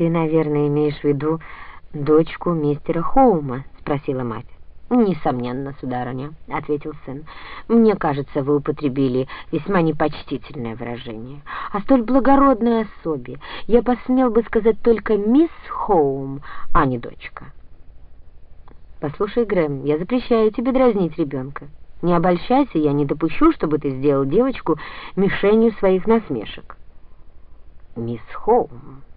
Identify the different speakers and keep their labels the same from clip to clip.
Speaker 1: «Ты, наверное, имеешь в виду дочку мистера Хоума?» — спросила мать.
Speaker 2: «Несомненно, сударыня», — ответил сын. «Мне кажется, вы употребили весьма непочтительное выражение. О столь благородной особе я посмел бы сказать только мисс Хоум, а не дочка».
Speaker 1: «Послушай, Грэм, я запрещаю тебе дразнить ребенка. Не обольщайся, я не допущу, чтобы ты сделал девочку мишенью своих насмешек».
Speaker 2: «Мисс Хоум», —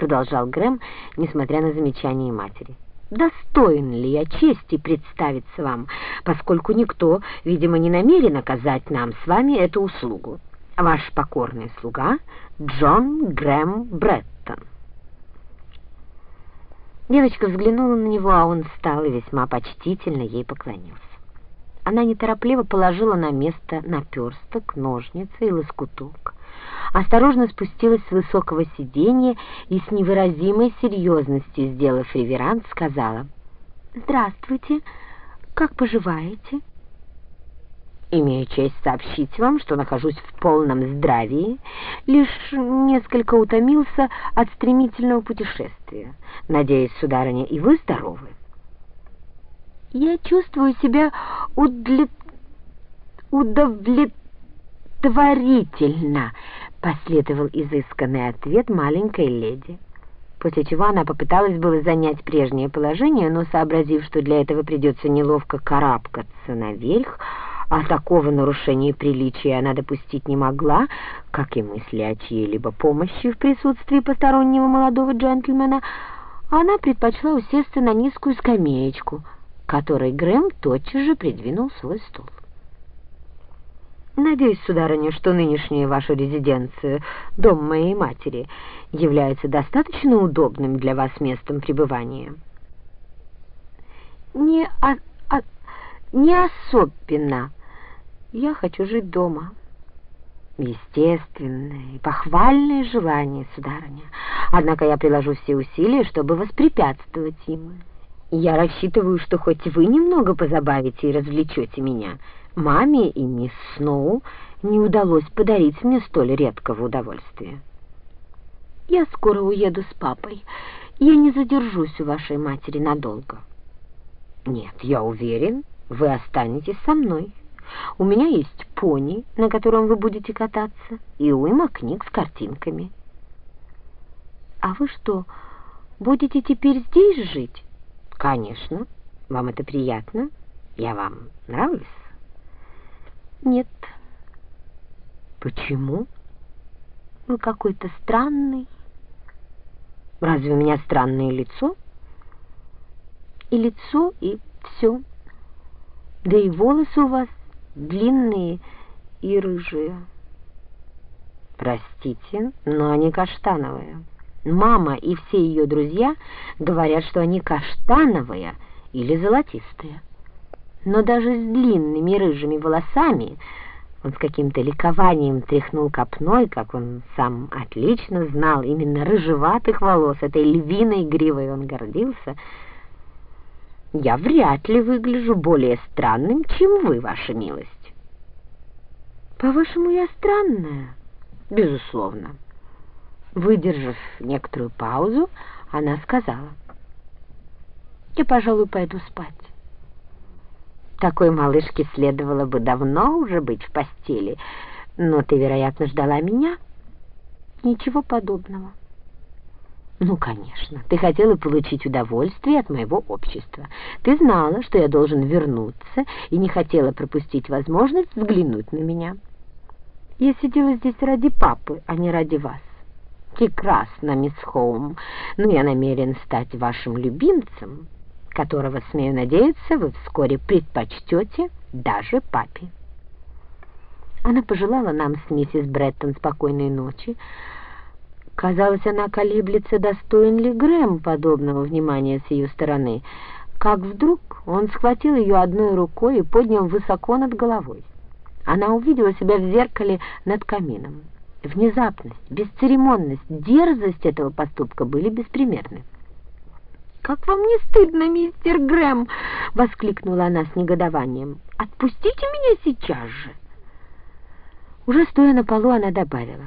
Speaker 2: продолжал Грэм, несмотря на замечание матери, — достоин ли я чести представиться вам, поскольку никто, видимо, не намерен оказать нам с вами эту услугу. Ваш покорный слуга Джон Грэм Бреттон.
Speaker 1: Девочка взглянула на него, а он встал и весьма почтительно ей поклонился. Она неторопливо положила на место наперсток, ножницы и лоскуток осторожно спустилась с высокого сиденья и с невыразимой серьезностью, сделав реверанс, сказала «Здравствуйте, как поживаете?»
Speaker 2: «Имею честь сообщить вам, что нахожусь в полном здравии, лишь несколько утомился от стремительного путешествия. Надеюсь, сударыня, и вы здоровы?»
Speaker 1: «Я чувствую себя удлет... удовлетворительно», Последовал изысканный ответ маленькой леди, после чего она попыталась было занять прежнее положение, но, сообразив, что для этого придется неловко карабкаться наверх, а такого нарушения приличия она допустить не могла, как и мысли о чьей-либо помощи в присутствии постороннего молодого джентльмена, она предпочла усесться на низкую скамеечку, которой Грэм тотчас же придвинул свой стул. Надеюсь, сударыня, что нынешняя ваша резиденция, дом моей матери, является достаточно удобным для вас местом пребывания.
Speaker 2: Не, а, а, не особенно. Я хочу жить дома. Естественное и похвальное желание, сударыня. Однако я приложу все усилия, чтобы воспрепятствовать им. Я рассчитываю, что хоть вы немного позабавите и развлечете меня — Маме и мисс Сноу не удалось подарить мне столь редкого удовольствия. Я скоро уеду с папой. Я не задержусь у вашей матери надолго. Нет, я уверен, вы останетесь со мной. У меня есть пони, на котором вы будете кататься, и уйма книг с картинками.
Speaker 1: А вы что, будете теперь здесь жить?
Speaker 2: Конечно. Вам это приятно? Я вам нравлюсь?
Speaker 1: Нет.
Speaker 2: Почему?
Speaker 1: Вы какой-то странный.
Speaker 2: Разве у меня странное лицо?
Speaker 1: И лицо, и все. Да и волосы у вас длинные и рыжие.
Speaker 2: Простите, но они каштановые. Мама и все ее друзья говорят, что они каштановые или золотистые но даже с длинными рыжими волосами он с каким-то ликованием тряхнул копной, как он сам отлично знал, именно рыжеватых волос, этой львиной гривой он гордился. Я вряд ли выгляжу более странным, чем вы, ваша милость.
Speaker 1: По-вашему, я странная?
Speaker 2: Безусловно. Выдержав некоторую паузу, она сказала.
Speaker 1: Я, пожалуй, пойду спать.
Speaker 2: Такой малышке следовало бы давно уже быть в постели. Но ты, вероятно, ждала меня?
Speaker 1: Ничего подобного.
Speaker 2: Ну, конечно, ты хотела получить удовольствие от моего общества. Ты знала, что я должен вернуться, и не хотела пропустить возможность взглянуть на меня.
Speaker 1: Я сидела здесь ради папы, а не ради вас.
Speaker 2: Прекрасно, мисс Хоум, но я намерен стать вашим любимцем которого, смею надеяться, вы вскоре предпочтете даже папе.
Speaker 1: Она пожелала нам с миссис Бреттон спокойной ночи. Казалось, она колеблется, достоин ли Грэм подобного внимания с ее стороны, как вдруг он схватил ее одной рукой и поднял высоко над головой. Она увидела себя в зеркале над камином. Внезапность, бесцеремонность, дерзость этого поступка были беспримерны. «Как вам не стыдно, мистер Грэм?» — воскликнула она с негодованием. «Отпустите меня сейчас же!» Уже стоя на полу, она добавила.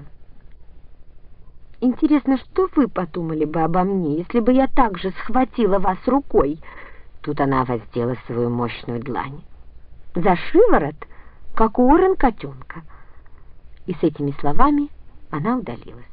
Speaker 1: Интересно, что вы подумали бы обо мне, если бы я также схватила вас рукой?» Тут она воздела свою мощную длань. «За шиворот, как у Орен котенка». И с этими словами она удалилась.